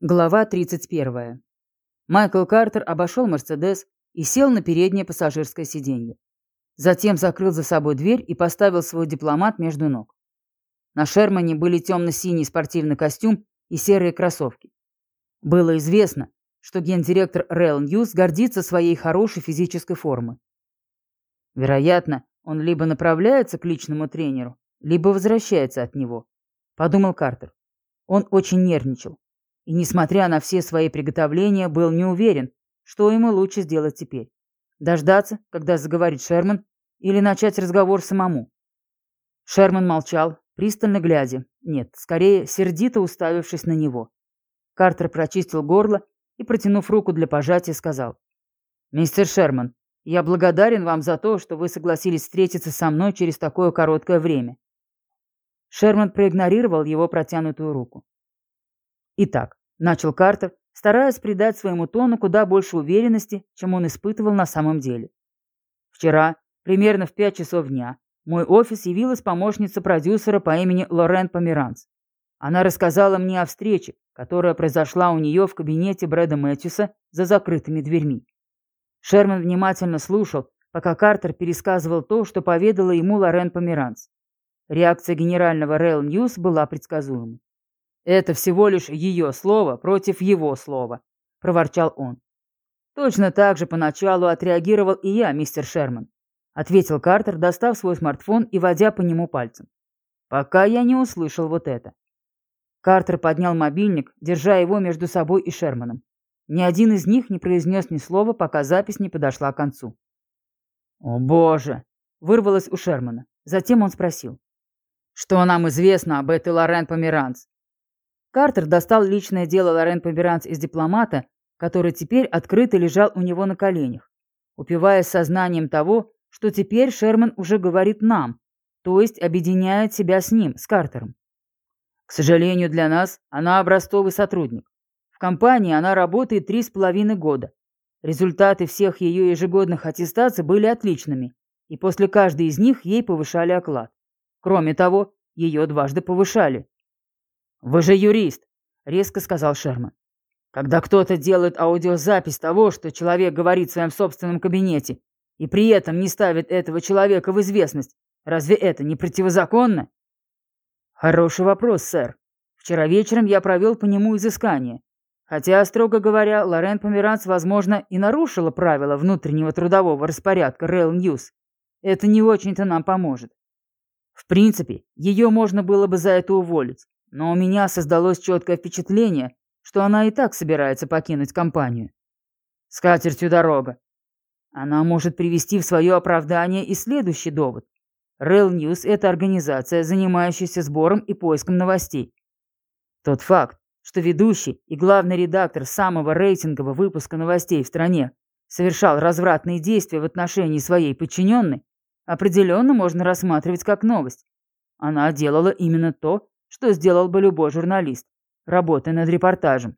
Глава 31. Майкл Картер обошел «Мерседес» и сел на переднее пассажирское сиденье. Затем закрыл за собой дверь и поставил свой дипломат между ног. На Шермане были темно-синий спортивный костюм и серые кроссовки. Было известно, что гендиректор Рейл Ньюс гордится своей хорошей физической формой. Вероятно, он либо направляется к личному тренеру, либо возвращается от него, подумал Картер. Он очень нервничал и, несмотря на все свои приготовления, был не уверен, что ему лучше сделать теперь. Дождаться, когда заговорит Шерман, или начать разговор самому. Шерман молчал, пристально глядя, нет, скорее сердито уставившись на него. Картер прочистил горло и, протянув руку для пожатия, сказал. «Мистер Шерман, я благодарен вам за то, что вы согласились встретиться со мной через такое короткое время». Шерман проигнорировал его протянутую руку. Итак, Начал Картер, стараясь придать своему тону куда больше уверенности, чем он испытывал на самом деле. Вчера, примерно в пять часов дня, в мой офис явилась помощница продюсера по имени Лорен Померанц. Она рассказала мне о встрече, которая произошла у нее в кабинете Брэда Мэтьюса за закрытыми дверьми. Шерман внимательно слушал, пока Картер пересказывал то, что поведала ему Лорен Померанц. Реакция генерального Real News была предсказуемой. Это всего лишь ее слово против его слова, проворчал он. Точно так же поначалу отреагировал и я, мистер Шерман, ответил Картер, достав свой смартфон и водя по нему пальцем. Пока я не услышал вот это. Картер поднял мобильник, держа его между собой и Шерманом. Ни один из них не произнес ни слова, пока запись не подошла к концу. «О, боже!» — вырвалось у Шермана. Затем он спросил. «Что нам известно об этой Лорен Померанц? Картер достал личное дело Лорен Померанц из дипломата, который теперь открыто лежал у него на коленях, упиваясь сознанием того, что теперь Шерман уже говорит нам, то есть объединяет себя с ним, с Картером. К сожалению для нас, она образцовый сотрудник. В компании она работает три с половиной года. Результаты всех ее ежегодных аттестаций были отличными, и после каждой из них ей повышали оклад. Кроме того, ее дважды повышали. «Вы же юрист», — резко сказал Шерман. «Когда кто-то делает аудиозапись того, что человек говорит в своем собственном кабинете, и при этом не ставит этого человека в известность, разве это не противозаконно?» «Хороший вопрос, сэр. Вчера вечером я провел по нему изыскание. Хотя, строго говоря, Лорен Померанц, возможно, и нарушила правила внутреннего трудового распорядка Rail News. Это не очень-то нам поможет. В принципе, ее можно было бы за это уволить. Но у меня создалось четкое впечатление, что она и так собирается покинуть компанию. С катертью дорога. Она может привести в свое оправдание и следующий довод. Rail News – это организация, занимающаяся сбором и поиском новостей. Тот факт, что ведущий и главный редактор самого рейтингового выпуска новостей в стране совершал развратные действия в отношении своей подчиненной, определенно можно рассматривать как новость. Она делала именно то, что сделал бы любой журналист, работая над репортажем.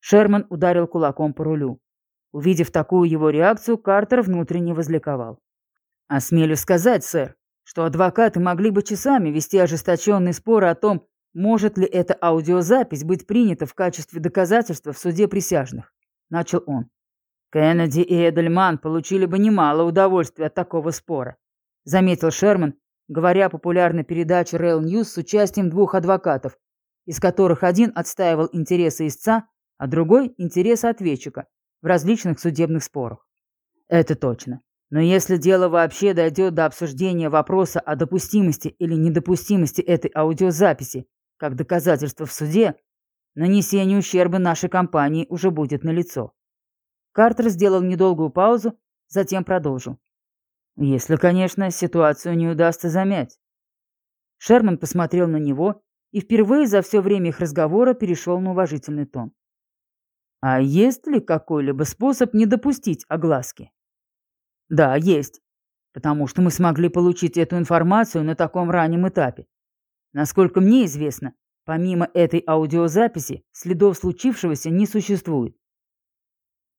Шерман ударил кулаком по рулю. Увидев такую его реакцию, Картер внутренне возликовал. «Осмелюсь сказать, сэр, что адвокаты могли бы часами вести ожесточенные споры о том, может ли эта аудиозапись быть принята в качестве доказательства в суде присяжных», — начал он. «Кеннеди и Эдельман получили бы немало удовольствия от такого спора», — заметил Шерман, говоря о популярной передаче Rail News с участием двух адвокатов, из которых один отстаивал интересы истца, а другой – интересы ответчика в различных судебных спорах. Это точно. Но если дело вообще дойдет до обсуждения вопроса о допустимости или недопустимости этой аудиозаписи как доказательства в суде, нанесение ущерба нашей компании уже будет налицо. Картер сделал недолгую паузу, затем продолжил. Если, конечно, ситуацию не удастся замять. Шерман посмотрел на него и впервые за все время их разговора перешел на уважительный тон. А есть ли какой-либо способ не допустить огласки? Да, есть. Потому что мы смогли получить эту информацию на таком раннем этапе. Насколько мне известно, помимо этой аудиозаписи, следов случившегося не существует.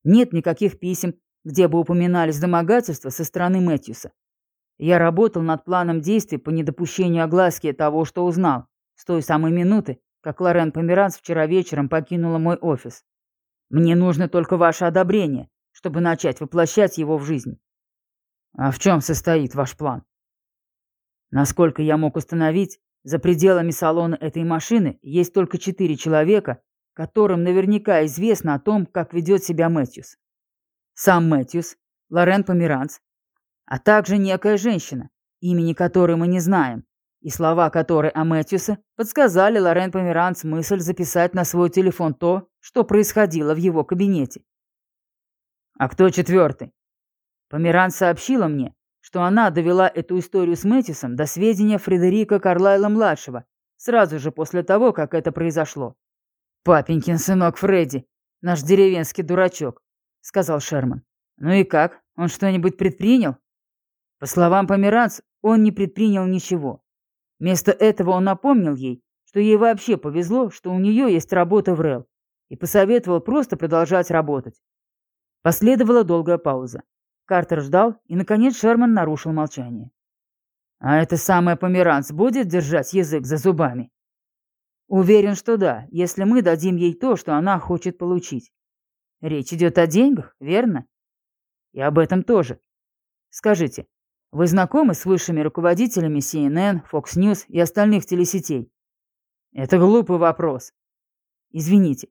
Нет никаких писем где бы упоминались домогательства со стороны Мэтьюса. Я работал над планом действий по недопущению огласки того, что узнал, с той самой минуты, как Лорен Померанц вчера вечером покинула мой офис. Мне нужно только ваше одобрение, чтобы начать воплощать его в жизнь. А в чем состоит ваш план? Насколько я мог установить, за пределами салона этой машины есть только четыре человека, которым наверняка известно о том, как ведет себя Мэтьюс. Сам Мэтьюс, Лорен Померанц, а также некая женщина, имени которой мы не знаем, и слова которой о Мэтьюсе подсказали Лорен Померанц мысль записать на свой телефон то, что происходило в его кабинете. А кто четвертый? Померанц сообщила мне, что она довела эту историю с Мэтьюсом до сведения Фредерика Карлайла-младшего сразу же после того, как это произошло. «Папенькин сынок Фредди, наш деревенский дурачок», — сказал Шерман. «Ну и как? Он что-нибудь предпринял?» По словам Померанц, он не предпринял ничего. Вместо этого он напомнил ей, что ей вообще повезло, что у нее есть работа в РЭЛ, и посоветовал просто продолжать работать. Последовала долгая пауза. Картер ждал, и, наконец, Шерман нарушил молчание. «А это самая Померанц будет держать язык за зубами?» «Уверен, что да, если мы дадим ей то, что она хочет получить. Речь идет о деньгах, верно? И об этом тоже. Скажите, вы знакомы с высшими руководителями CNN, Fox News и остальных телесетей?» «Это глупый вопрос». «Извините,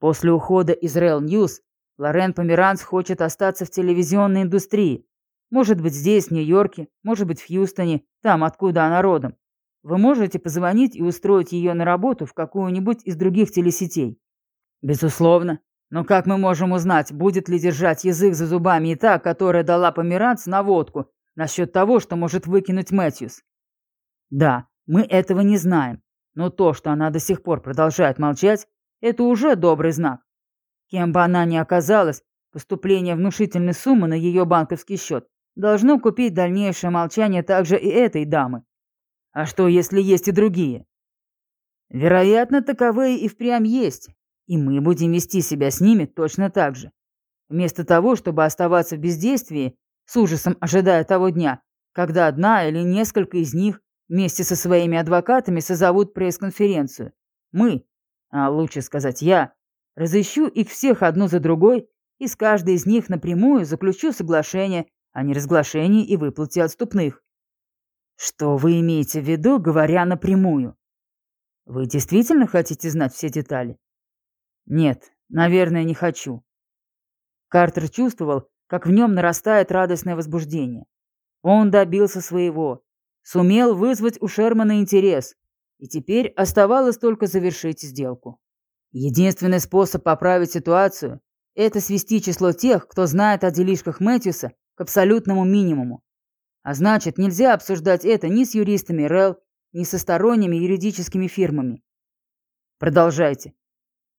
после ухода из Real News Лорен Померанц хочет остаться в телевизионной индустрии. Может быть, здесь, в Нью-Йорке, может быть, в Хьюстоне, там, откуда она родом. Вы можете позвонить и устроить ее на работу в какую-нибудь из других телесетей? Безусловно. Но как мы можем узнать, будет ли держать язык за зубами и та, которая дала Померанц наводку насчет того, что может выкинуть Мэтьюс? Да, мы этого не знаем. Но то, что она до сих пор продолжает молчать, это уже добрый знак. Кем бы она ни оказалась, поступление внушительной суммы на ее банковский счет должно купить дальнейшее молчание также и этой дамы. А что, если есть и другие? Вероятно, таковые и впрямь есть, и мы будем вести себя с ними точно так же. Вместо того, чтобы оставаться в бездействии, с ужасом ожидая того дня, когда одна или несколько из них вместе со своими адвокатами созовут пресс-конференцию. Мы, а лучше сказать я, Разыщу их всех одну за другой и с каждой из них напрямую заключу соглашение о неразглашении и выплате отступных. Что вы имеете в виду, говоря напрямую? Вы действительно хотите знать все детали? Нет, наверное, не хочу. Картер чувствовал, как в нем нарастает радостное возбуждение. Он добился своего, сумел вызвать у Шермана интерес, и теперь оставалось только завершить сделку. Единственный способ поправить ситуацию – это свести число тех, кто знает о делишках Мэтьюса, к абсолютному минимуму. А значит, нельзя обсуждать это ни с юристами РЭЛ, ни со сторонними юридическими фирмами. Продолжайте.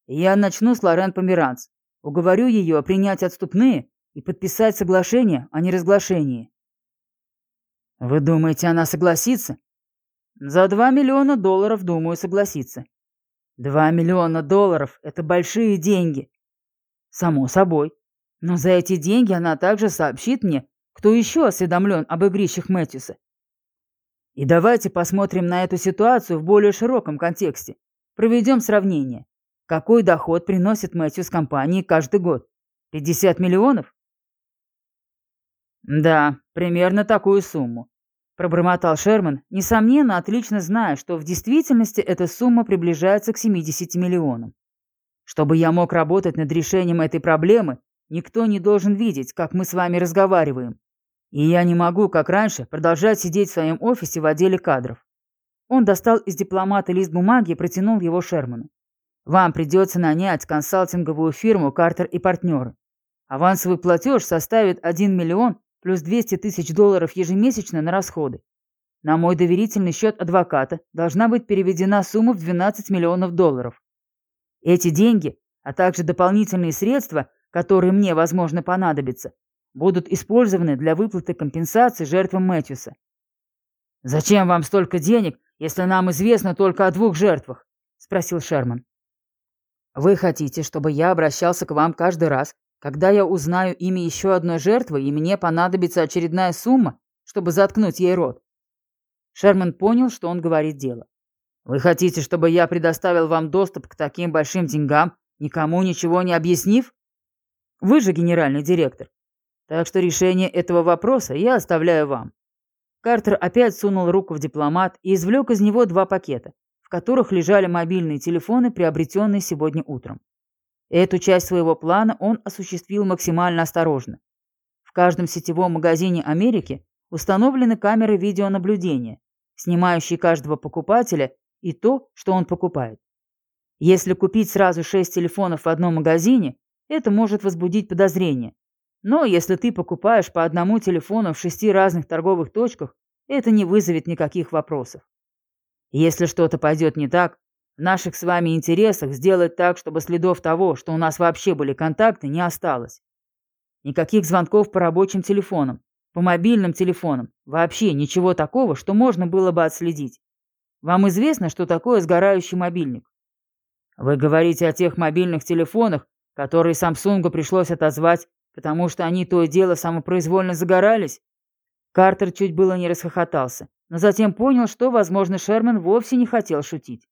Я начну с Лорен Померанц. Уговорю ее принять отступные и подписать соглашение о неразглашении. Вы думаете, она согласится? За два миллиона долларов, думаю, согласится. Два миллиона долларов – это большие деньги. Само собой. Но за эти деньги она также сообщит мне, кто еще осведомлен об игрищах Мэтьюса. И давайте посмотрим на эту ситуацию в более широком контексте. Проведем сравнение. Какой доход приносит Мэтьюс компании каждый год? 50 миллионов? Да, примерно такую сумму пробормотал Шерман, несомненно, отлично зная, что в действительности эта сумма приближается к 70 миллионам. Чтобы я мог работать над решением этой проблемы, никто не должен видеть, как мы с вами разговариваем. И я не могу, как раньше, продолжать сидеть в своем офисе в отделе кадров. Он достал из дипломата лист бумаги и протянул его Шерману. Вам придется нанять консалтинговую фирму «Картер и партнеры». Авансовый платеж составит 1 миллион плюс 200 тысяч долларов ежемесячно на расходы. На мой доверительный счет адвоката должна быть переведена сумма в 12 миллионов долларов. Эти деньги, а также дополнительные средства, которые мне, возможно, понадобятся, будут использованы для выплаты компенсации жертвам Мэтьюса. «Зачем вам столько денег, если нам известно только о двух жертвах?» – спросил Шерман. «Вы хотите, чтобы я обращался к вам каждый раз, когда я узнаю имя еще одной жертвы, и мне понадобится очередная сумма, чтобы заткнуть ей рот. Шерман понял, что он говорит дело. Вы хотите, чтобы я предоставил вам доступ к таким большим деньгам, никому ничего не объяснив? Вы же генеральный директор. Так что решение этого вопроса я оставляю вам. Картер опять сунул руку в дипломат и извлек из него два пакета, в которых лежали мобильные телефоны, приобретенные сегодня утром. Эту часть своего плана он осуществил максимально осторожно. В каждом сетевом магазине Америки установлены камеры видеонаблюдения, снимающие каждого покупателя и то, что он покупает. Если купить сразу шесть телефонов в одном магазине, это может возбудить подозрение. Но если ты покупаешь по одному телефону в шести разных торговых точках, это не вызовет никаких вопросов. Если что-то пойдет не так, в наших с вами интересах сделать так, чтобы следов того, что у нас вообще были контакты, не осталось. Никаких звонков по рабочим телефонам, по мобильным телефонам, вообще ничего такого, что можно было бы отследить. Вам известно, что такое сгорающий мобильник? Вы говорите о тех мобильных телефонах, которые Самсунгу пришлось отозвать, потому что они то и дело самопроизвольно загорались? Картер чуть было не расхохотался, но затем понял, что, возможно, Шерман вовсе не хотел шутить.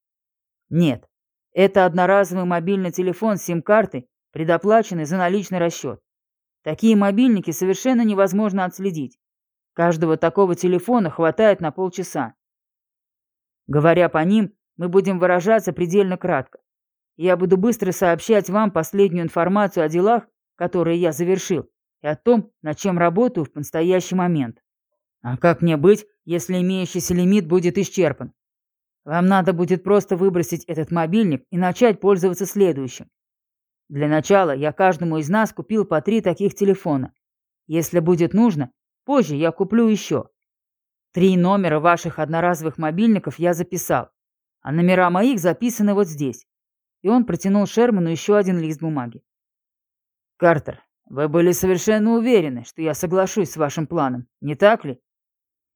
Нет, это одноразовый мобильный телефон с сим-картой, предоплаченный за наличный расчет. Такие мобильники совершенно невозможно отследить. Каждого такого телефона хватает на полчаса. Говоря по ним, мы будем выражаться предельно кратко. Я буду быстро сообщать вам последнюю информацию о делах, которые я завершил, и о том, над чем работаю в настоящий момент. А как мне быть, если имеющийся лимит будет исчерпан? Вам надо будет просто выбросить этот мобильник и начать пользоваться следующим. Для начала я каждому из нас купил по три таких телефона. Если будет нужно, позже я куплю еще. Три номера ваших одноразовых мобильников я записал, а номера моих записаны вот здесь. И он протянул Шерману еще один лист бумаги. Картер, вы были совершенно уверены, что я соглашусь с вашим планом, не так ли?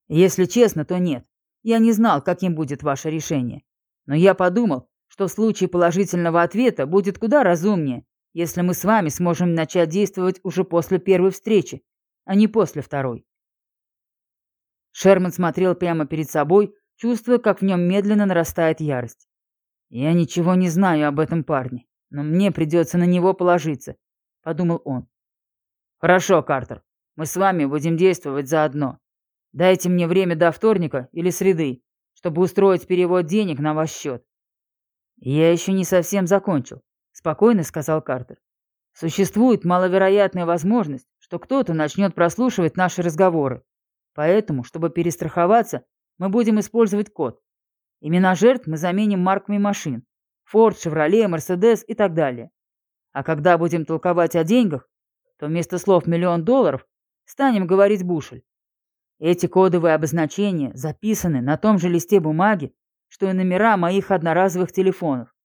Если честно, то нет. Я не знал, каким будет ваше решение. Но я подумал, что в случае положительного ответа будет куда разумнее, если мы с вами сможем начать действовать уже после первой встречи, а не после второй. Шерман смотрел прямо перед собой, чувствуя, как в нем медленно нарастает ярость. «Я ничего не знаю об этом парне, но мне придется на него положиться», — подумал он. «Хорошо, Картер, мы с вами будем действовать заодно. Дайте мне время до вторника или среды, чтобы устроить перевод денег на ваш счет. Я еще не совсем закончил, спокойно сказал Картер. Существует маловероятная возможность, что кто-то начнет прослушивать наши разговоры. Поэтому, чтобы перестраховаться, мы будем использовать код. Имена жертв мы заменим марками машин. Форд, Шевроле, Мерседес и так далее. А когда будем толковать о деньгах, то вместо слов «миллион долларов» станем говорить «бушель». Эти кодовые обозначения записаны на том же листе бумаги, что и номера моих одноразовых телефонов.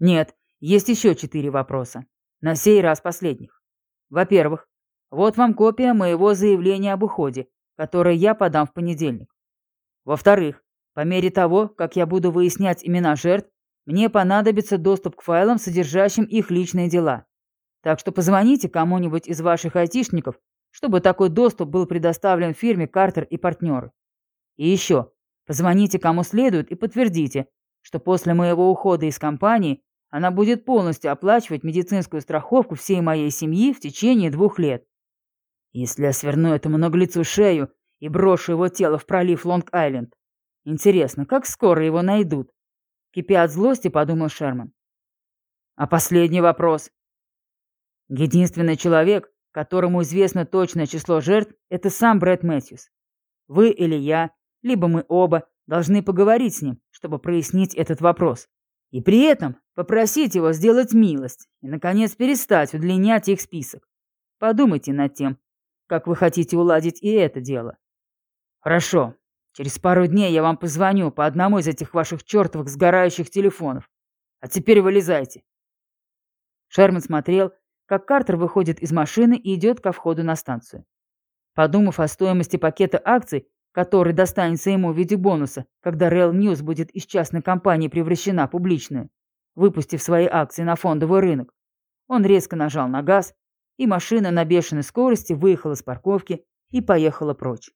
Нет, есть еще четыре вопроса. На сей раз последних. Во-первых, вот вам копия моего заявления об уходе, которое я подам в понедельник. Во-вторых, по мере того, как я буду выяснять имена жертв, мне понадобится доступ к файлам, содержащим их личные дела. Так что позвоните кому-нибудь из ваших айтишников чтобы такой доступ был предоставлен фирме «Картер и партнеры». И еще, позвоните кому следует и подтвердите, что после моего ухода из компании она будет полностью оплачивать медицинскую страховку всей моей семьи в течение двух лет. Если я сверну этому наглецу шею и брошу его тело в пролив Лонг-Айленд, интересно, как скоро его найдут? Кипя от злости, подумал Шерман. А последний вопрос. Единственный человек, которому известно точное число жертв, это сам Брэд Мэтьюс. Вы или я, либо мы оба, должны поговорить с ним, чтобы прояснить этот вопрос. И при этом попросить его сделать милость и, наконец, перестать удлинять их список. Подумайте над тем, как вы хотите уладить и это дело. Хорошо. Через пару дней я вам позвоню по одному из этих ваших чертовых сгорающих телефонов. А теперь вылезайте. Шерман смотрел, как Картер выходит из машины и идет ко входу на станцию. Подумав о стоимости пакета акций, который достанется ему в виде бонуса, когда Rail News будет из частной компании превращена в публичную, выпустив свои акции на фондовый рынок, он резко нажал на газ, и машина на бешеной скорости выехала с парковки и поехала прочь.